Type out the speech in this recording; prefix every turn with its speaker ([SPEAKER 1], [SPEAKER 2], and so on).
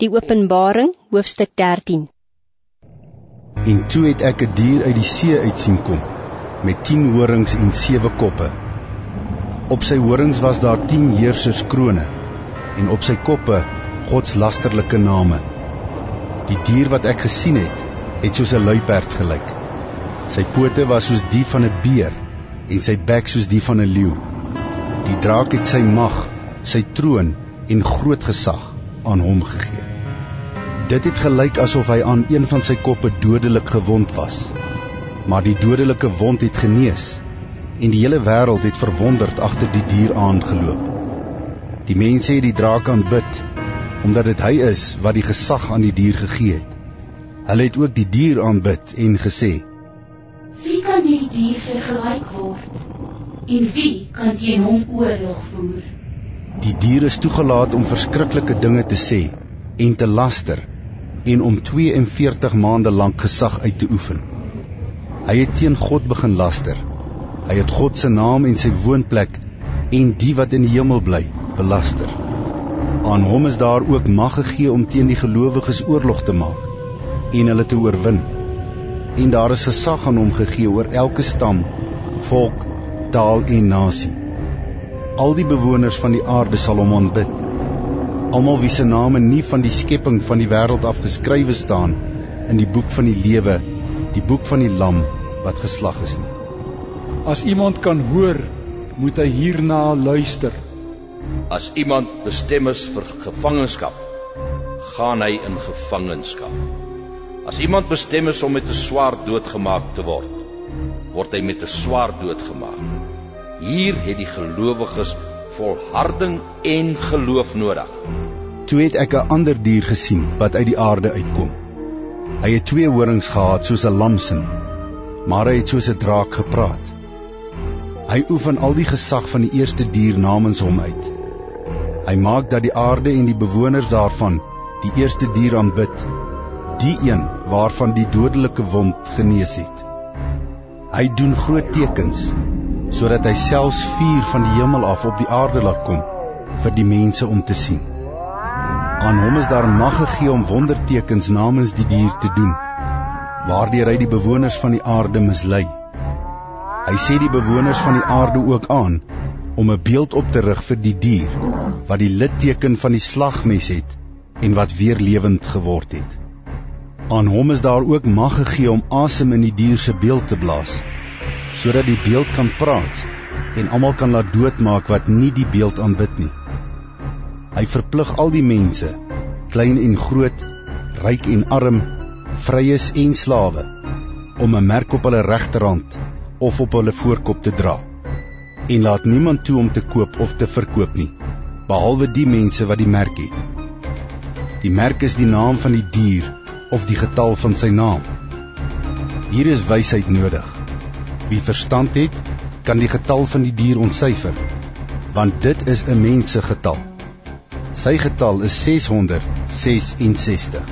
[SPEAKER 1] Die Openbaring, hoofstuk 13.
[SPEAKER 2] En toe het ek 'n dier uit die see uit sien kom met 10 horings en 7 koppe. Op sy horings was daar 10 heerserskrone en op sy koppe godslasterlike name. Die dier wat ek gesien het, het soos 'n luiperd gelyk. Sy pote was soos die van 'n beer en sy bek soos die van 'n leeu. Die draak het sy mag, sy troon en groot gesag aan hom gegee. Dit het gelyk asof hy aan een van sy koppe dodelik gewond was. Maar die dodelike wond het genees en die hele wêreld het verwonderd agter die dier aangeloop. Die mense het die draak aanbid omdat dit hy is wat die gesag aan die dier gegee het. Hulle het ook die dier aanbid en gesê:
[SPEAKER 3] Wie kan die dier vergelyk word? En wie kan teen hom oorlog voer?
[SPEAKER 2] Die dier is toegelaat om verskriklike dinge te sê en te laster en om 42 maande lank gesag uit te oefen. Hy het teen God begin laster. Hy het God se naam en sy woonplek en die wat in die hemel bly belaster. Aan hom is daar ook mag gegee om teen die gelowiges oorlog te maak en hulle te oorwin. En daar is gesag aan hom gegee oor elke stam, volk, taal en nasie. Al die bewoners van die aarde sal hom aanbid almal wie se name nie van die skepping van die wêreld af geskrywe staan in die boek van die lewe, die boek van die lam wat geslag is nie.
[SPEAKER 4] As iemand kan hoor, moet hy hierna luister.
[SPEAKER 5] As iemand bestem is vir gevangenskap, gaan hy in gevangenskap. As iemand bestem is om met 'n swaard doodgemaak te word, word hy met 'n swaard doodgemaak. Hier het die gelowiges volharding en geloof nodig.
[SPEAKER 2] Toe het ek 'n ander dier gesien wat uit die aarde uitkom. Hy het twee horings gehad soos 'n lamsin, maar hy het soos 'n draak gepraat. Hy oefen al die gesag van die eerste dier namens hom uit. Hy maak dat die aarde en die bewoners daarvan die eerste dier aanbid, die een waarvan die dodelike wond genees het. Hy doen groot tekens sodat hy selfs vuur van die hemel af op die aarde laat kom vir die mense om te sien. Aan hom is daar mag gegee om wondertekens namens die dier te doen, waardeur hy die bewoners van die aarde mislei. Hy sê die bewoners van die aarde ook aan om 'n beeld op te rig vir die dier wat die litteken van die slagmes het en wat weer lewend geword het. Aan hom is daar ook mag gegee om asem in die dier se beeld te blaas sodat die beeld kan praat en almal kan laat doodmaak wat nie die beeld aanbid nie. Hy verplig al die mense, klein en groot, ryk en arm, vryes en slawe, om 'n merk op hulle regterhand of op hulle voorkop te dra. En laat niemand toe om te koop of te verkoop nie, behalwe die mense wat die merk het. Die merk is die naam van die dier of die getal van sy naam. Hier is wysheid nodig. Wie verstand het, kan die getal van die dier ontsyfer, want dit is 'n mens se getal. Sy getal is 666.